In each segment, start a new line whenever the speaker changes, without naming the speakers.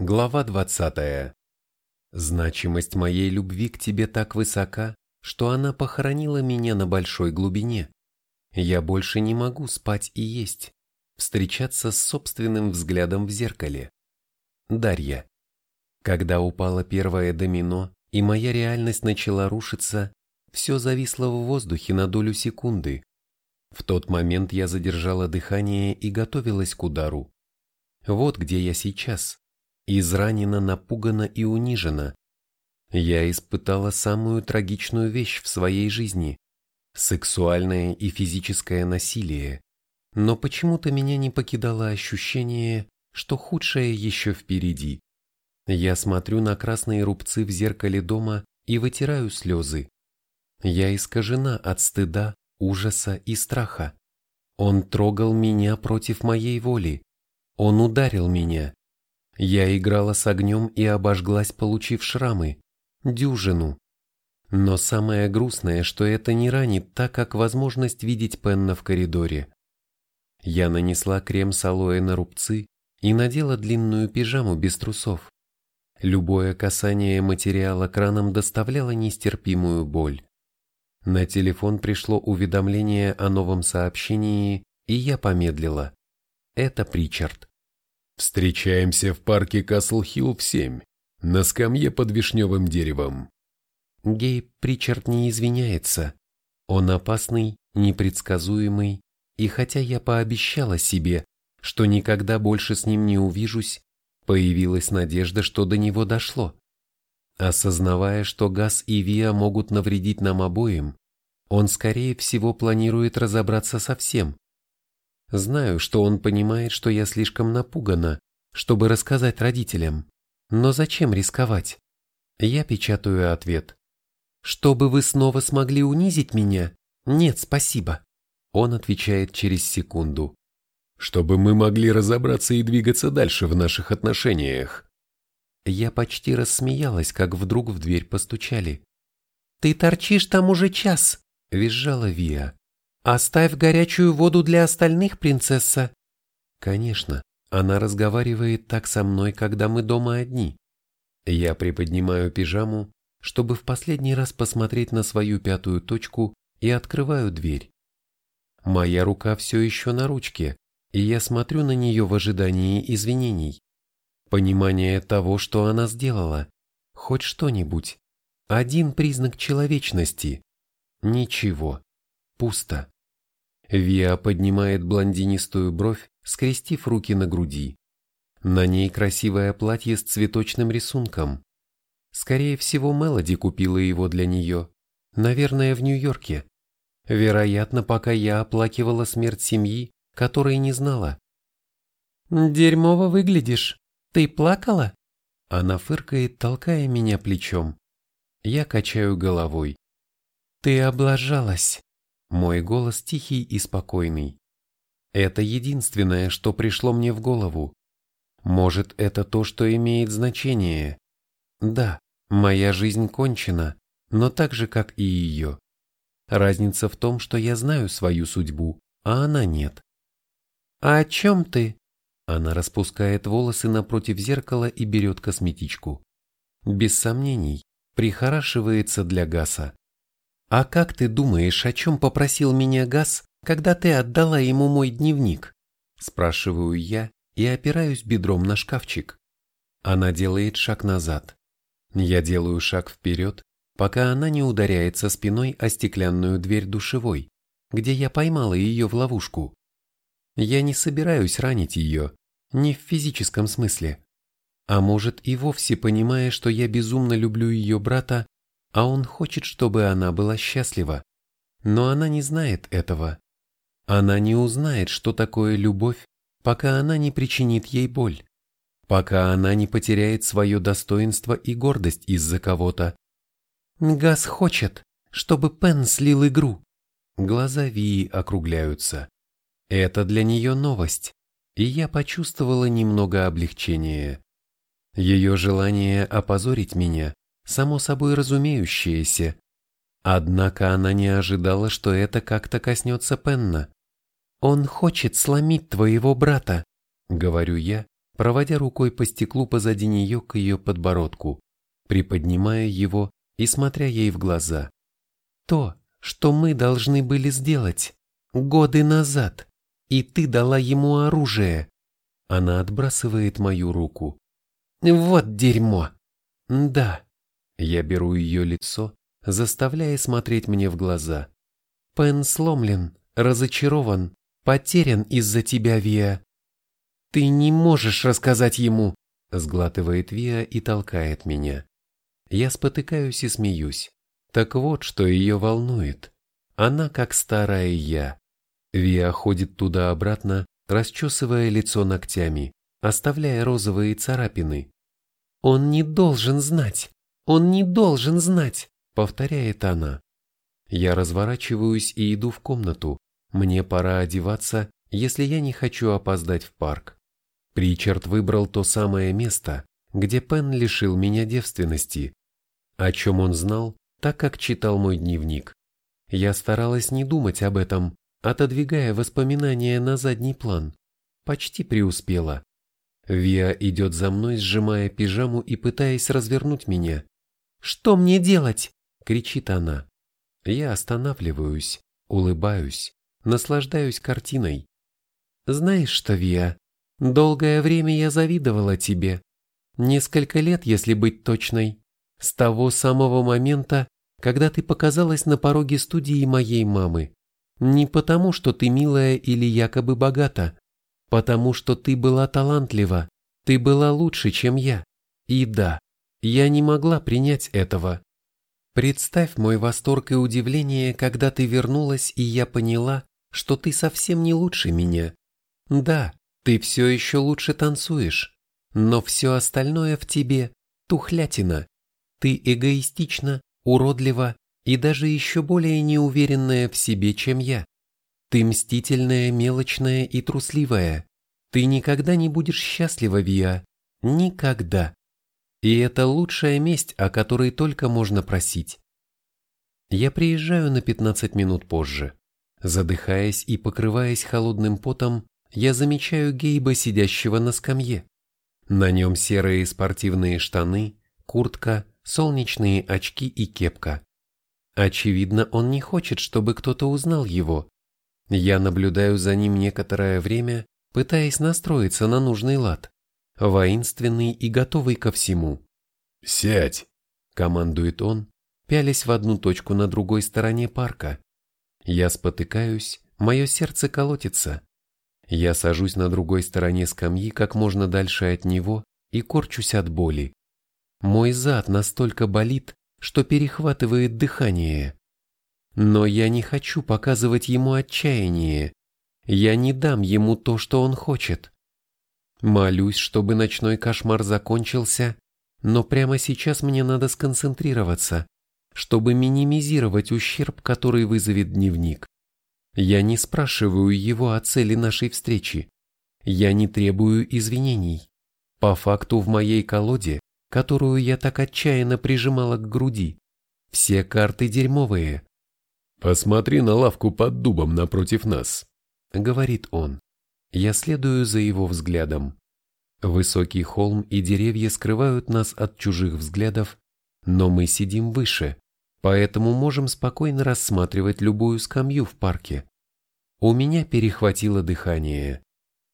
Глава 20. Значимость моей любви к тебе так высока, что она похоронила меня на большой глубине. Я больше не могу спать и есть, встречаться с собственным взглядом в зеркале. Дарья. Когда упало первое домино, и моя реальность начала рушиться, все зависло в воздухе на долю секунды. В тот момент я задержала дыхание и готовилась к удару. Вот где я сейчас изранена, напугана и унижена. Я испытала самую трагичную вещь в своей жизни – сексуальное и физическое насилие. Но почему-то меня не покидало ощущение, что худшее еще впереди. Я смотрю на красные рубцы в зеркале дома и вытираю слезы. Я искажена от стыда, ужаса и страха. Он трогал меня против моей воли. Он ударил меня. Я играла с огнем и обожглась, получив шрамы. Дюжину. Но самое грустное, что это не ранит так, как возможность видеть Пенна в коридоре. Я нанесла крем с алоэ на рубцы и надела длинную пижаму без трусов. Любое касание материала краном доставляло нестерпимую боль. На телефон пришло уведомление о новом сообщении, и я помедлила. Это Причард.
Встречаемся в парке Касл-Хилл в семь, на скамье под вишневым деревом.
Гей Причард не извиняется. Он опасный, непредсказуемый, и хотя я пообещала себе, что никогда больше с ним не увижусь, появилась надежда, что до него дошло. Осознавая, что Газ и Виа могут навредить нам обоим, он, скорее всего, планирует разобраться со всем, Знаю, что он понимает, что я слишком напугана, чтобы рассказать родителям. Но зачем рисковать? Я печатаю ответ. Чтобы вы снова смогли унизить меня? Нет, спасибо. Он отвечает через секунду.
Чтобы мы могли разобраться и двигаться дальше в наших отношениях.
Я почти рассмеялась, как вдруг в дверь постучали. «Ты торчишь там уже час!» – визжала Виа. «Оставь горячую воду для остальных, принцесса!» Конечно, она разговаривает так со мной, когда мы дома одни. Я приподнимаю пижаму, чтобы в последний раз посмотреть на свою пятую точку и открываю дверь. Моя рука все еще на ручке, и я смотрю на нее в ожидании извинений. Понимание того, что она сделала. Хоть что-нибудь. Один признак человечности. Ничего. Пусто. Виа поднимает блондинистую бровь, скрестив руки на груди. На ней красивое платье с цветочным рисунком. Скорее всего, Мелоди купила его для нее. Наверное, в Нью-Йорке. Вероятно, пока я оплакивала смерть семьи, которой не знала. «Дерьмово выглядишь. Ты плакала?» Она фыркает, толкая меня плечом. Я качаю головой. «Ты облажалась». Мой голос тихий и спокойный. Это единственное, что пришло мне в голову. Может, это то, что имеет значение. Да, моя жизнь кончена, но так же, как и ее. Разница в том, что я знаю свою судьбу, а она нет. «А о чем ты?» Она распускает волосы напротив зеркала и берет косметичку. Без сомнений, прихорашивается для Гаса. «А как ты думаешь, о чем попросил меня Газ, когда ты отдала ему мой дневник?» Спрашиваю я и опираюсь бедром на шкафчик. Она делает шаг назад. Я делаю шаг вперед, пока она не ударяется спиной о стеклянную дверь душевой, где я поймала ее в ловушку. Я не собираюсь ранить ее, не в физическом смысле. А может и вовсе понимая, что я безумно люблю ее брата, а он хочет, чтобы она была счастлива. Но она не знает этого. Она не узнает, что такое любовь, пока она не причинит ей боль, пока она не потеряет свое достоинство и гордость из-за кого-то. Газ хочет, чтобы Пен слил игру. Глаза Вии округляются. Это для нее новость, и я почувствовала немного облегчения. Ее желание опозорить меня само собой разумеющееся. Однако она не ожидала, что это как-то коснется Пенна. «Он хочет сломить твоего брата», — говорю я, проводя рукой по стеклу позади нее к ее подбородку, приподнимая его и смотря ей в глаза. То, что мы должны были сделать годы назад, и ты дала ему оружие. Она отбрасывает мою руку. Вот дерьмо. Да. Я беру ее лицо, заставляя смотреть мне в глаза. Пен сломлен, разочарован, потерян из-за тебя, Виа. Ты не можешь рассказать ему, сглатывает Виа и толкает меня. Я спотыкаюсь и смеюсь. Так вот, что ее волнует. Она как старая я. Виа ходит туда-обратно, расчесывая лицо ногтями, оставляя розовые царапины. «Он не должен знать! Он не должен знать!» — повторяет она. Я разворачиваюсь и иду в комнату. Мне пора одеваться, если я не хочу опоздать в парк. Причард выбрал то самое место, где Пен лишил меня девственности. О чем он знал, так как читал мой дневник. Я старалась не думать об этом, отодвигая воспоминания на задний план. Почти преуспела. Виа идет за мной, сжимая пижаму и пытаясь развернуть меня. «Что мне делать?» — кричит она. Я останавливаюсь, улыбаюсь, наслаждаюсь картиной. «Знаешь что, Виа, долгое время я завидовала тебе. Несколько лет, если быть точной. С того самого момента, когда ты показалась на пороге студии моей мамы. Не потому, что ты милая или якобы богата, потому что ты была талантлива, ты была лучше, чем я. И да, я не могла принять этого. Представь мой восторг и удивление, когда ты вернулась, и я поняла, что ты совсем не лучше меня. Да, ты все еще лучше танцуешь, но все остальное в тебе – тухлятина. Ты эгоистична, уродлива и даже еще более неуверенная в себе, чем я. Ты мстительная, мелочная и трусливая. Ты никогда не будешь счастлива, Виа. Никогда. И это лучшая месть, о которой только можно просить. Я приезжаю на 15 минут позже. Задыхаясь и покрываясь холодным потом, я замечаю Гейба, сидящего на скамье. На нем серые спортивные штаны, куртка, солнечные очки и кепка. Очевидно, он не хочет, чтобы кто-то узнал его. Я наблюдаю за ним некоторое время, пытаясь настроиться на нужный лад, воинственный и готовый ко всему.
«Сядь!» – командует он, пялясь в одну точку на другой стороне парка.
Я спотыкаюсь, мое сердце колотится. Я сажусь на другой стороне скамьи как можно дальше от него и корчусь от боли. Мой зад настолько болит, что перехватывает дыхание. Но я не хочу показывать ему отчаяние. Я не дам ему то, что он хочет. Молюсь, чтобы ночной кошмар закончился, но прямо сейчас мне надо сконцентрироваться, чтобы минимизировать ущерб, который вызовет дневник. Я не спрашиваю его о цели нашей встречи. Я не требую извинений. По факту в моей колоде которую я так отчаянно прижимала к груди. Все карты дерьмовые.
«Посмотри на лавку под дубом напротив нас», —
говорит он. Я следую за его взглядом. Высокий холм и деревья скрывают нас от чужих взглядов, но мы сидим выше, поэтому можем спокойно рассматривать любую скамью в парке. У меня перехватило дыхание.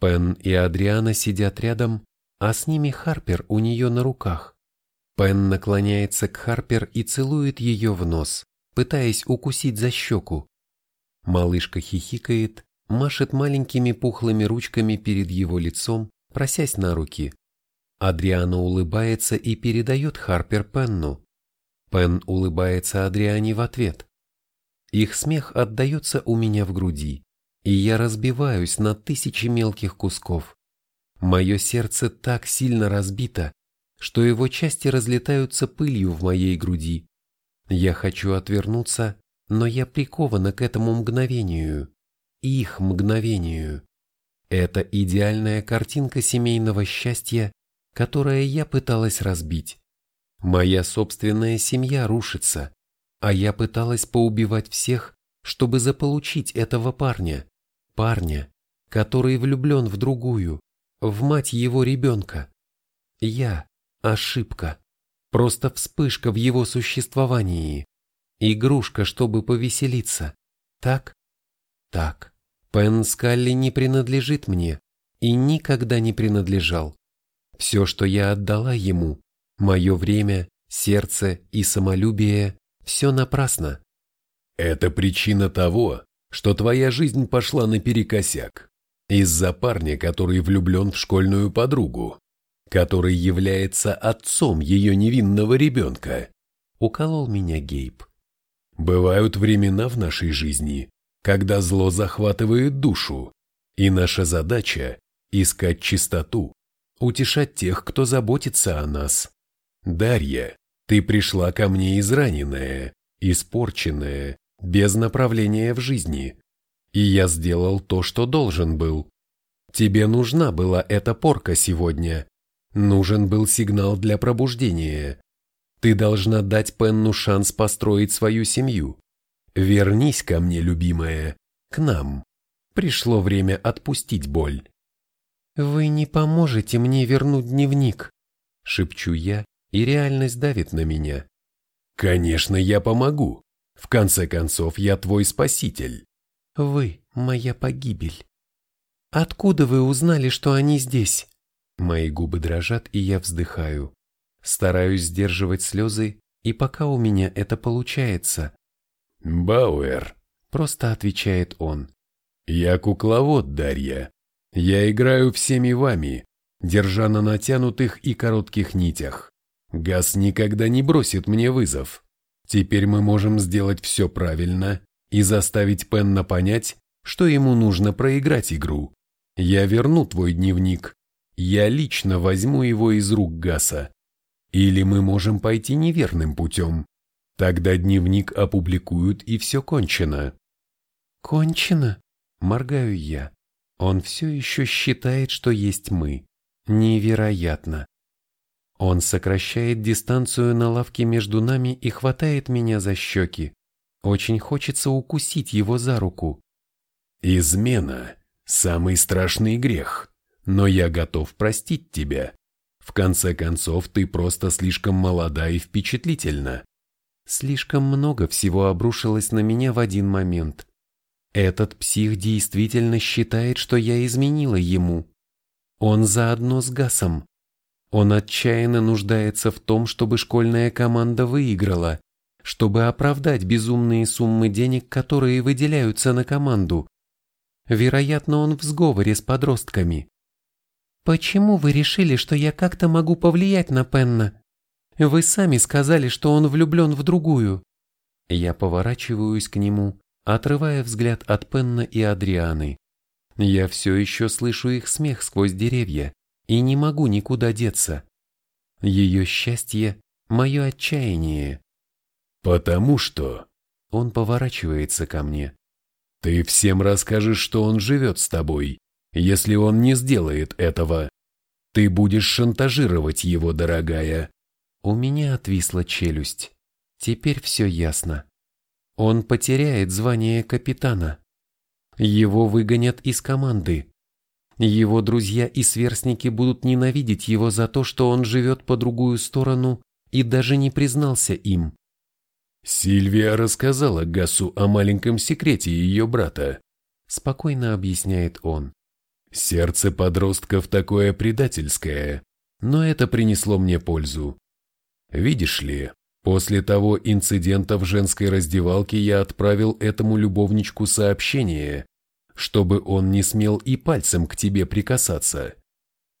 Пен и Адриана сидят рядом, а с ними Харпер у нее на руках. Пен наклоняется к Харпер и целует ее в нос, пытаясь укусить за щеку. Малышка хихикает, машет маленькими пухлыми ручками перед его лицом, просясь на руки. Адриана улыбается и передает Харпер Пенну. Пен улыбается Адриане в ответ. Их смех отдается у меня в груди, и я разбиваюсь на тысячи мелких кусков. Мое сердце так сильно разбито, что его части разлетаются пылью в моей груди. Я хочу отвернуться, но я прикована к этому мгновению, их мгновению. Это идеальная картинка семейного счастья, которое я пыталась разбить. Моя собственная семья рушится, а я пыталась поубивать всех, чтобы заполучить этого парня, парня, который влюблен в другую, в мать его ребенка. Я – ошибка, просто вспышка в его существовании, игрушка, чтобы повеселиться. Так? Так. Пен Скалли не принадлежит мне и никогда не принадлежал. Все, что я отдала ему, мое время, сердце и самолюбие, все напрасно.
Это причина того, что твоя жизнь пошла наперекосяк. Из-за парня, который влюблен в школьную подругу, который является отцом ее невинного ребенка.
Уколол меня Гейб.
Бывают времена в нашей жизни, когда зло захватывает душу, и наша задача – искать чистоту, утешать тех, кто заботится о нас. Дарья, ты пришла ко мне израненная, испорченная, без направления в жизни. И я сделал то, что должен был. Тебе нужна была эта порка сегодня. Нужен был сигнал для пробуждения. Ты должна дать Пенну шанс построить свою семью. Вернись ко мне, любимая, к нам. Пришло время отпустить боль.
«Вы не поможете мне вернуть дневник», — шепчу я, и реальность давит на меня.
«Конечно, я помогу. В конце концов, я твой спаситель.
Вы – моя погибель. Откуда вы узнали, что они здесь? Мои губы дрожат, и я вздыхаю. Стараюсь сдерживать слезы, и пока у меня это получается.
Бауэр,
просто отвечает он.
Я кукловод, Дарья. Я играю всеми вами, держа на натянутых и коротких нитях. Газ никогда не бросит мне вызов. Теперь мы можем сделать все правильно и заставить Пенна понять, что ему нужно проиграть игру. Я верну твой дневник. Я лично возьму его из рук Гаса. Или мы можем пойти неверным путем. Тогда дневник опубликуют и все кончено.
Кончено? Моргаю я. Он все еще считает, что есть мы. Невероятно. Он сокращает дистанцию на лавке между нами и хватает меня за щеки. Очень хочется укусить его за руку.
«Измена – самый страшный грех, но я готов простить тебя. В конце концов, ты просто слишком молода и впечатлительна».
Слишком много всего обрушилось на меня в один момент. Этот псих действительно считает, что я изменила ему. Он заодно с Гасом. Он отчаянно нуждается в том, чтобы школьная команда выиграла, чтобы оправдать безумные суммы денег, которые выделяются на команду. Вероятно, он в сговоре с подростками. «Почему вы решили, что я как-то могу повлиять на Пенна? Вы сами сказали, что он влюблен в другую». Я поворачиваюсь к нему, отрывая взгляд от Пенна и Адрианы. Я все еще слышу их смех сквозь деревья и не могу никуда деться. Ее счастье – мое отчаяние.
Потому что...
Он поворачивается ко мне.
Ты всем расскажешь, что он живет с тобой, если он не сделает этого. Ты будешь шантажировать его, дорогая.
У меня отвисла челюсть. Теперь все ясно. Он потеряет звание капитана. Его выгонят из команды. Его друзья и сверстники будут ненавидеть его за то, что он живет по другую сторону и даже не признался им.
Сильвия рассказала Гасу о маленьком секрете ее брата.
Спокойно объясняет он.
Сердце подростков такое предательское, но это принесло мне пользу. Видишь ли, после того инцидента в женской раздевалке я отправил этому любовничку сообщение, чтобы он не смел и пальцем к тебе прикасаться.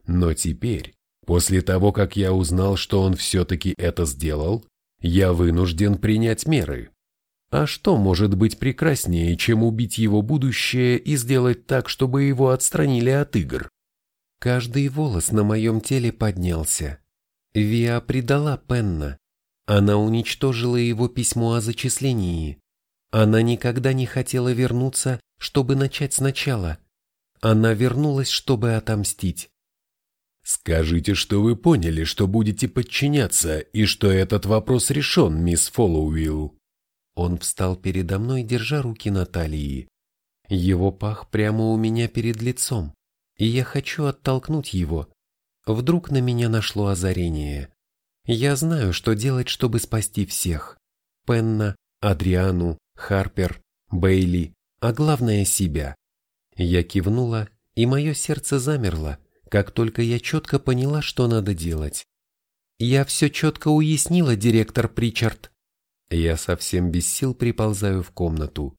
Но теперь, после того, как я узнал, что он все-таки это сделал, я вынужден принять меры. А что может быть прекраснее, чем убить его будущее и сделать так, чтобы его отстранили от игр?
Каждый волос на моем теле поднялся. Виа предала Пенна. Она уничтожила его письмо о зачислении. Она никогда не хотела вернуться, чтобы начать сначала. Она вернулась, чтобы отомстить.
«Скажите, что вы поняли, что будете подчиняться, и что этот вопрос решен, мисс Фоллоуилл».
Он встал передо мной, держа руки на талии. Его пах прямо у меня перед лицом. и я хочу оттолкнуть его. Вдруг на меня нашло озарение. Я знаю, что делать, чтобы спасти всех. Пенна, Адриану, Харпер, Бейли, а главное себя. Я кивнула, и мое сердце замерло, как только я четко поняла, что надо делать. Я все четко уяснила, директор Причард. Я совсем без сил приползаю в комнату.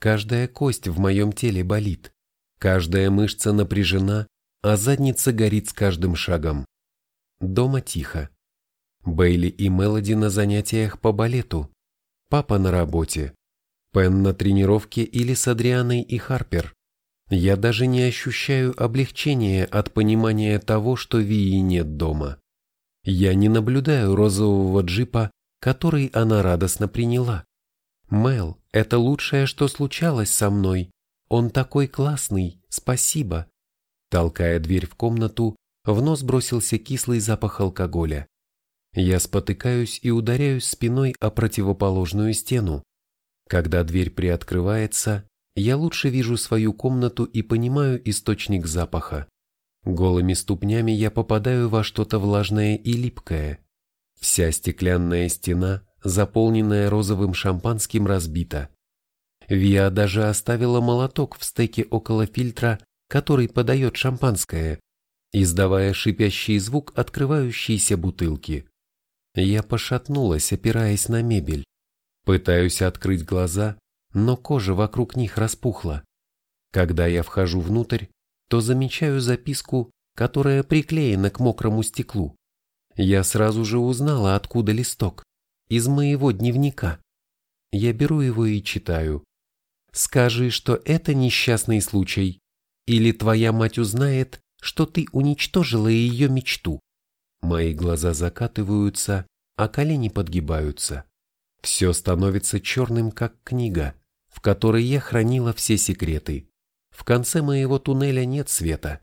Каждая кость в моем теле болит, каждая мышца напряжена, а задница горит с каждым шагом. Дома тихо. Бейли и Мелоди на занятиях по балету. Папа на работе. Пен на тренировке или с Адрианой и Харпер. Я даже не ощущаю облегчения от понимания того, что Вии нет дома. Я не наблюдаю розового джипа, который она радостно приняла. Мел, это лучшее, что случалось со мной. Он такой классный, спасибо. Толкая дверь в комнату, в нос бросился кислый запах алкоголя. Я спотыкаюсь и ударяюсь спиной о противоположную стену. Когда дверь приоткрывается, я лучше вижу свою комнату и понимаю источник запаха. Голыми ступнями я попадаю во что-то влажное и липкое. Вся стеклянная стена, заполненная розовым шампанским, разбита. Виа даже оставила молоток в стеке около фильтра, который подает шампанское, издавая шипящий звук открывающейся бутылки. Я пошатнулась, опираясь на мебель. Пытаюсь открыть глаза, но кожа вокруг них распухла. Когда я вхожу внутрь, то замечаю записку, которая приклеена к мокрому стеклу. Я сразу же узнала, откуда листок. Из моего дневника. Я беру его и читаю. «Скажи, что это несчастный случай, или твоя мать узнает, что ты уничтожила ее мечту. Мои глаза закатываются, а колени подгибаются. Все становится черным, как книга, в которой я хранила все секреты. В конце моего туннеля нет света.